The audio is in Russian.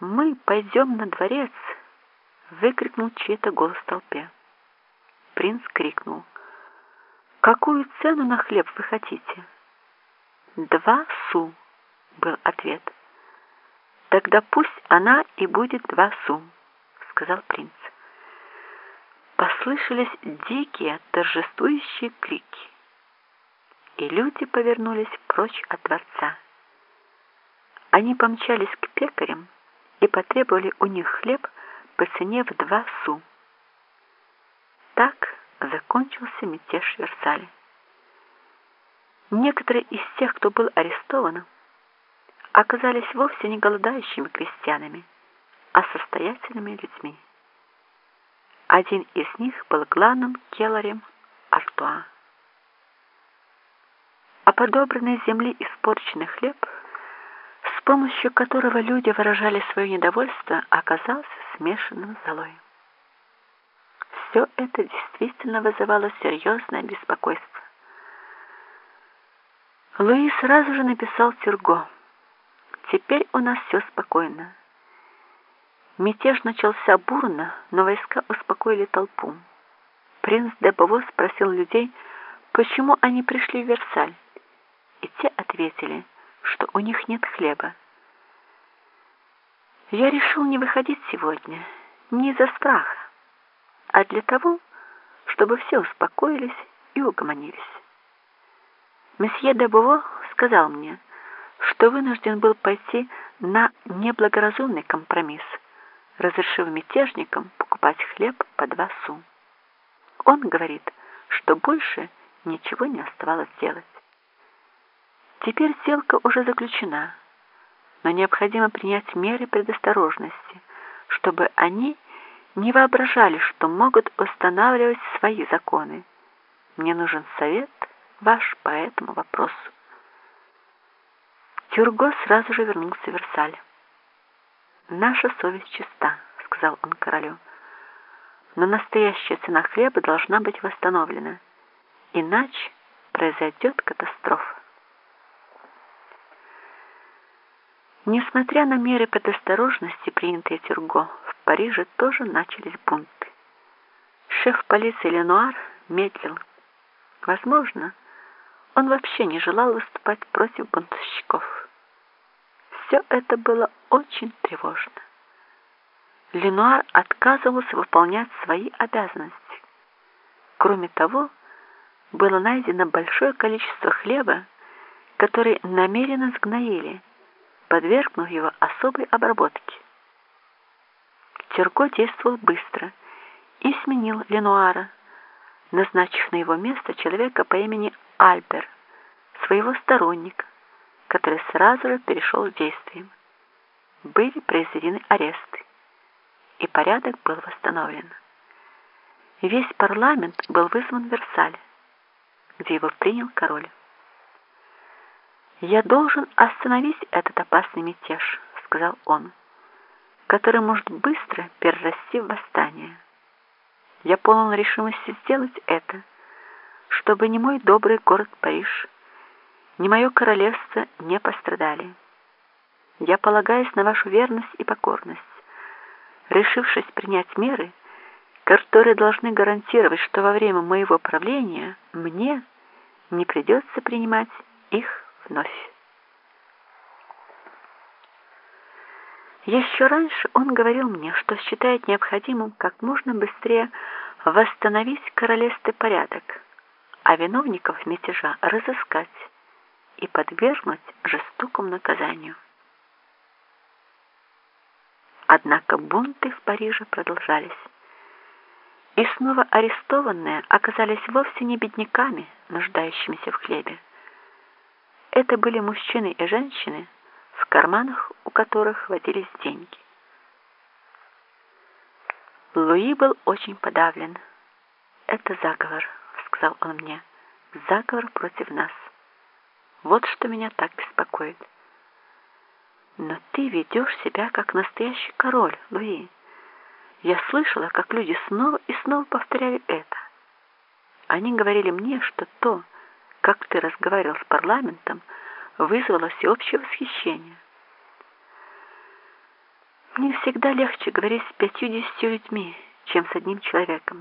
«Мы пойдем на дворец!» — выкрикнул чей-то голос в толпе. Принц крикнул. «Какую цену на хлеб вы хотите?» «Два су», — был ответ. «Тогда пусть она и будет два су», — сказал принц. Послышались дикие, торжествующие крики, и люди повернулись прочь от дворца. Они помчались к пекарям и потребовали у них хлеб по цене в два су. Так закончился мятеж в Версале. Некоторые из тех, кто был арестован, оказались вовсе не голодающими крестьянами, а состоятельными людьми. Один из них был главным келарем Артуа. А подобранный земли испорченный хлеб, с помощью которого люди выражали свое недовольство, оказался смешанным золой. Все это действительно вызывало серьезное беспокойство. Луи сразу же написал Тюрго. «Теперь у нас все спокойно. Мятеж начался бурно, но войска успокоили толпу. Принц де Баво спросил людей, почему они пришли в Версаль, и те ответили, что у них нет хлеба. Я решил не выходить сегодня, не из-за страха, а для того, чтобы все успокоились и угомонились. Месье де сказал мне, что вынужден был пойти на неблагоразумный компромисс, разрешив мятежникам покупать хлеб по два су. Он говорит, что больше ничего не оставалось делать. Теперь сделка уже заключена, но необходимо принять меры предосторожности, чтобы они не воображали, что могут устанавливать свои законы. Мне нужен совет ваш по этому вопросу. Тюрго сразу же вернулся в Версаль. «Наша совесть чиста», — сказал он королю. «Но настоящая цена хлеба должна быть восстановлена, иначе произойдет катастрофа». Несмотря на меры предосторожности, принятые Тюрго, в Париже тоже начались бунты. Шеф полиции Ленуар медлил. Возможно, он вообще не желал выступать против бунтовщиков. Все это было очень тревожно. Ленуар отказывался выполнять свои обязанности. Кроме того, было найдено большое количество хлеба, который намеренно сгноили, подвергнув его особой обработке. Терко действовал быстро и сменил Ленуара, назначив на его место человека по имени Альбер, своего сторонника, который сразу же перешел к действиям. Были произведены аресты, и порядок был восстановлен. Весь парламент был вызван в Версаль, где его принял король. «Я должен остановить этот опасный мятеж», — сказал он, «который может быстро перерасти в восстание. Я полон решимости сделать это» чтобы ни мой добрый город Париж, ни мое королевство не пострадали. Я полагаюсь на вашу верность и покорность, решившись принять меры, которые должны гарантировать, что во время моего правления мне не придется принимать их вновь. Еще раньше он говорил мне, что считает необходимым как можно быстрее восстановить королевский порядок, а виновников мятежа разыскать и подвергнуть жестокому наказанию. Однако бунты в Париже продолжались. И снова арестованные оказались вовсе не бедняками, нуждающимися в хлебе. Это были мужчины и женщины, в карманах у которых водились деньги. Луи был очень подавлен. Это заговор сказал он мне, заговор против нас. Вот что меня так беспокоит. Но ты ведешь себя как настоящий король, Луи. Я слышала, как люди снова и снова повторяли это. Они говорили мне, что то, как ты разговаривал с парламентом, вызвало всеобщее восхищение. Мне всегда легче говорить с пятьюдесятью людьми, чем с одним человеком.